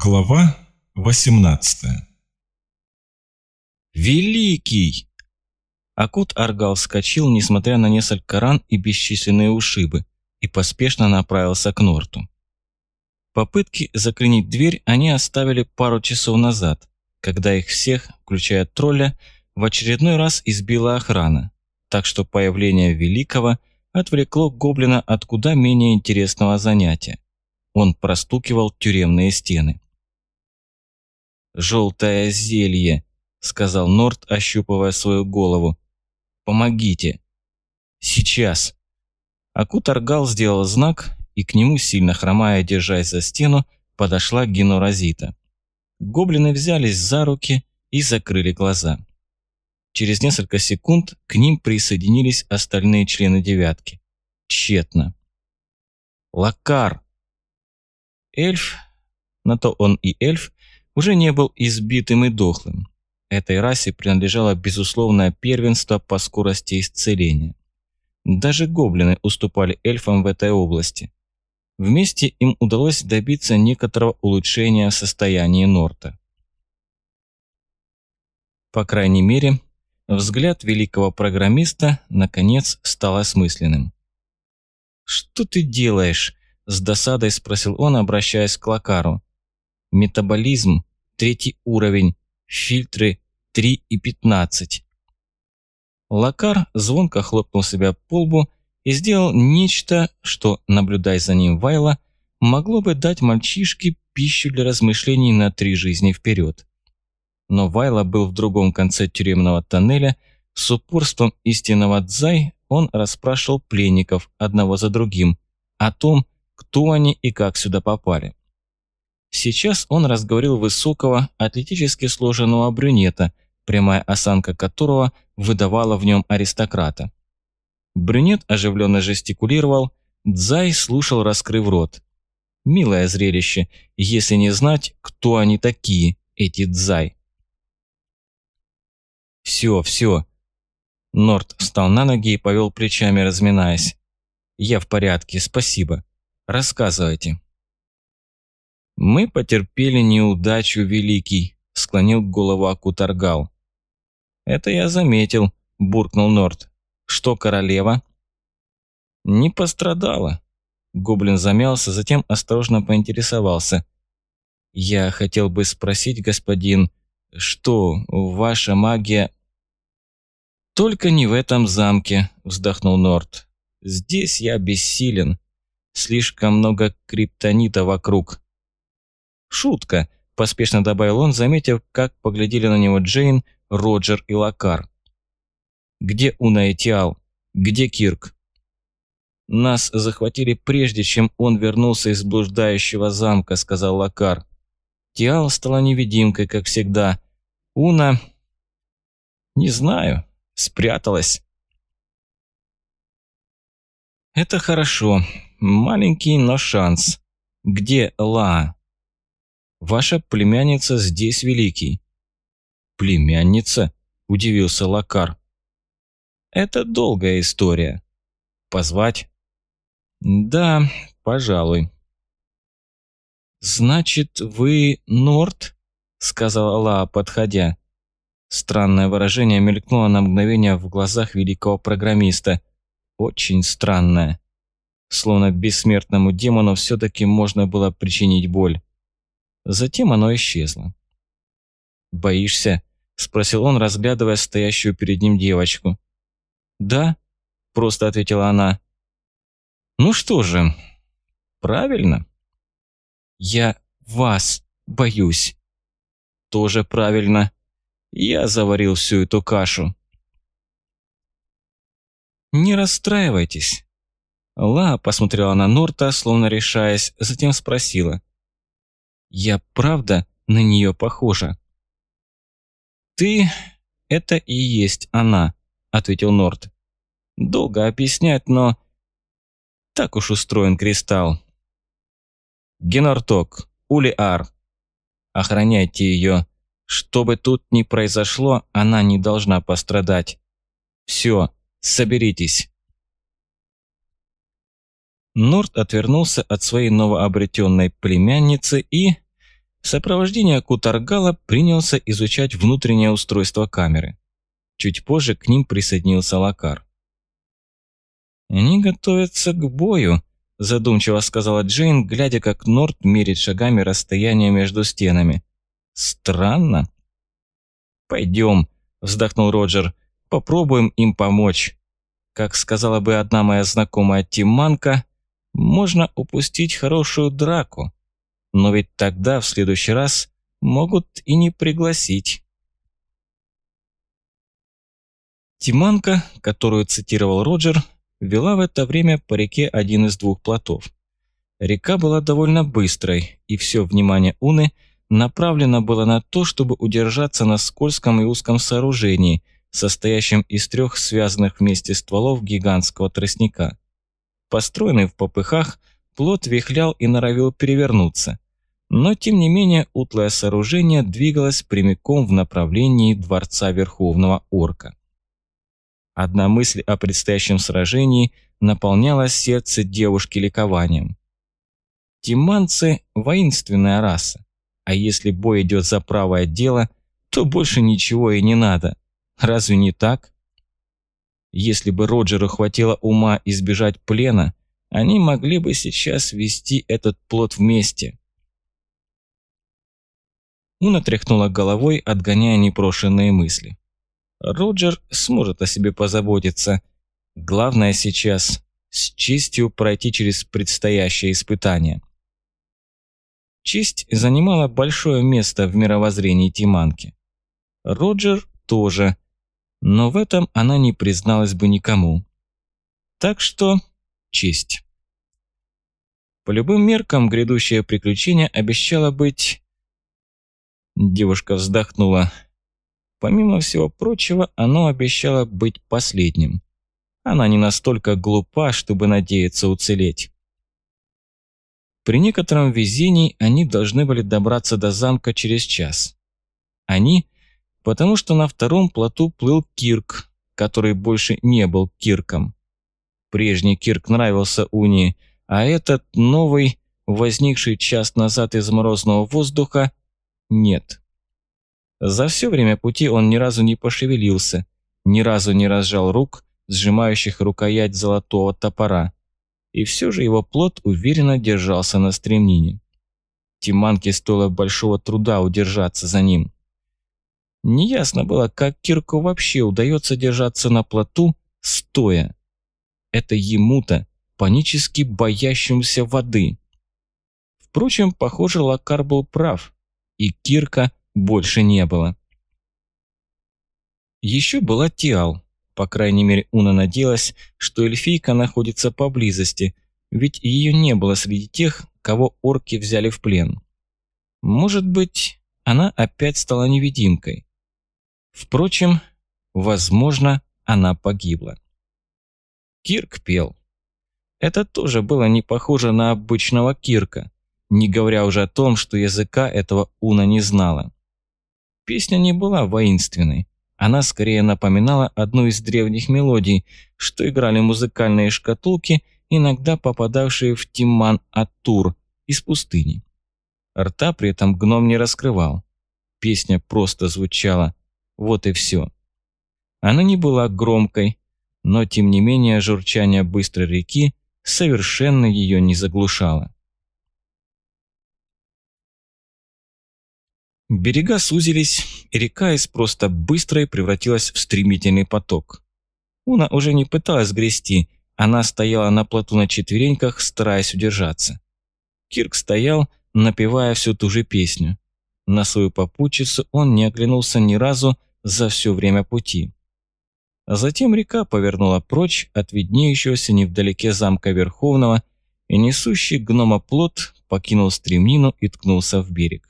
Глава 18 «Великий!» Акут Аргал вскочил, несмотря на несколько ран и бесчисленные ушибы, и поспешно направился к Норту. Попытки заклинить дверь они оставили пару часов назад, когда их всех, включая тролля, в очередной раз избила охрана, так что появление Великого отвлекло гоблина от куда менее интересного занятия. Он простукивал тюремные стены. «Желтое зелье», — сказал Норт, ощупывая свою голову. «Помогите». «Сейчас». Акутаргал сделал знак, и к нему, сильно хромая, держась за стену, подошла Геноразита. Гоблины взялись за руки и закрыли глаза. Через несколько секунд к ним присоединились остальные члены девятки. Тщетно. «Лакар!» Эльф, на то он и эльф, уже не был избитым и дохлым. Этой расе принадлежало безусловное первенство по скорости исцеления. Даже гоблины уступали эльфам в этой области. Вместе им удалось добиться некоторого улучшения состояния Норта. По крайней мере, взгляд великого программиста наконец стал осмысленным. «Что ты делаешь?» С досадой спросил он, обращаясь к Лакару. Метаболизм, третий уровень, фильтры 3 и 15. Лакар звонко хлопнул себя по лбу и сделал нечто, что, наблюдая за ним Вайла, могло бы дать мальчишке пищу для размышлений на три жизни вперед. Но Вайла был в другом конце тюремного тоннеля, с упорством истинного дзай он расспрашивал пленников одного за другим о том, кто они и как сюда попали. Сейчас он разговорил высокого, атлетически сложенного брюнета, прямая осанка которого выдавала в нем аристократа. Брюнет оживленно жестикулировал, Дзай слушал, раскрыв рот. Милое зрелище, если не знать, кто они такие, эти Дзай. «Все, все». Норт встал на ноги и повел плечами, разминаясь. «Я в порядке, спасибо. Рассказывайте». «Мы потерпели неудачу, Великий», – склонил голову Акутаргал. «Это я заметил», – буркнул Норт. «Что королева?» «Не пострадала». Гоблин замялся, затем осторожно поинтересовался. «Я хотел бы спросить, господин, что ваша магия...» «Только не в этом замке», – вздохнул Норт. «Здесь я бессилен. Слишком много криптонита вокруг. Шутка, поспешно добавил он, заметив, как поглядели на него Джейн, Роджер и Лакар. Где Уна и Тиал? Где Кирк? Нас захватили прежде, чем он вернулся из блуждающего замка, сказал Лакар. Тиал стала невидимкой, как всегда. Уна... Не знаю. Спряталась. Это хорошо. Маленький, но шанс. Где Ла? Ваша племянница здесь, Великий. Племянница? Удивился Лакар. Это долгая история. Позвать? Да, пожалуй. Значит, вы Норт? Сказала Ла, подходя. Странное выражение мелькнуло на мгновение в глазах великого программиста. Очень странное словно бессмертному демону все-таки можно было причинить боль. Затем оно исчезло. «Боишься?» – спросил он, разглядывая стоящую перед ним девочку. «Да», – просто ответила она. «Ну что же, правильно?» «Я вас боюсь». «Тоже правильно. Я заварил всю эту кашу». «Не расстраивайтесь. Ла посмотрела на Норта, словно решаясь, затем спросила. «Я правда на нее похожа?» «Ты – это и есть она», – ответил Норт. «Долго объяснять, но так уж устроен кристалл». «Генорток, Улиар, охраняйте ее. Что бы тут ни произошло, она не должна пострадать. Все, соберитесь». Норт отвернулся от своей новообретенной племянницы и, в сопровождении Кутаргала принялся изучать внутреннее устройство камеры. Чуть позже к ним присоединился Лакар. «Они готовятся к бою», – задумчиво сказала Джейн, глядя, как Норт мерит шагами расстояние между стенами. «Странно». «Пойдем», – вздохнул Роджер, – «попробуем им помочь». Как сказала бы одна моя знакомая Тиманка, можно упустить хорошую драку. Но ведь тогда, в следующий раз, могут и не пригласить. Тиманка, которую цитировал Роджер, вела в это время по реке один из двух плотов. Река была довольно быстрой, и все внимание Уны направлено было на то, чтобы удержаться на скользком и узком сооружении, состоящем из трех связанных вместе стволов гигантского тростника. Построенный в попыхах, плот вихлял и норовил перевернуться. Но, тем не менее, утлое сооружение двигалось прямиком в направлении дворца Верховного Орка. Одна мысль о предстоящем сражении наполняла сердце девушки ликованием. Тиманцы – воинственная раса, а если бой идет за правое дело, то больше ничего и не надо. Разве не так? Если бы Роджеру хватило ума избежать плена, они могли бы сейчас вести этот плод вместе. Уна тряхнула головой, отгоняя непрошенные мысли. Роджер сможет о себе позаботиться. Главное сейчас с честью пройти через предстоящее испытание. Честь занимала большое место в мировоззрении Тиманки. Роджер тоже, но в этом она не призналась бы никому. Так что честь. По любым меркам грядущее приключение обещало быть... Девушка вздохнула. Помимо всего прочего, оно обещало быть последним. Она не настолько глупа, чтобы надеяться уцелеть. При некотором везении они должны были добраться до замка через час. Они, потому что на втором плоту плыл Кирк, который больше не был Кирком. Прежний Кирк нравился Уни, а этот новый, возникший час назад из морозного воздуха, нет. За все время пути он ни разу не пошевелился, ни разу не разжал рук, сжимающих рукоять золотого топора. И все же его плод уверенно держался на стремнине. Тиманке стоило большого труда удержаться за ним. Неясно было, как Кирку вообще удается держаться на плоту, стоя. Это ему-то, панически боящемуся воды. Впрочем, похоже, Лакар был прав, и Кирка больше не было. Еще была Тиал. По крайней мере, Уна надеялась, что эльфийка находится поблизости, ведь ее не было среди тех, кого орки взяли в плен. Может быть, она опять стала невидимкой. Впрочем, возможно, она погибла. Кирк пел. Это тоже было не похоже на обычного Кирка, не говоря уже о том, что языка этого Уна не знала. Песня не была воинственной. Она скорее напоминала одну из древних мелодий, что играли музыкальные шкатулки, иногда попадавшие в Тиман Атур из пустыни. Рта при этом гном не раскрывал. Песня просто звучала. Вот и все. Она не была громкой, но тем не менее журчание быстрой реки совершенно ее не заглушало. Берега сузились, и река из просто быстрой превратилась в стремительный поток. Уна уже не пыталась грести, она стояла на плоту на четвереньках, стараясь удержаться. Кирк стоял, напевая всю ту же песню. На свою попутчицу он не оглянулся ни разу за все время пути. А затем река повернула прочь от виднеющегося невдалеке замка Верховного, и несущий гнома плот покинул стремнину и ткнулся в берег.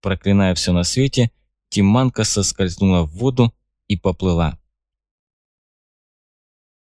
Проклиная все на свете, Тиманка соскользнула в воду и поплыла.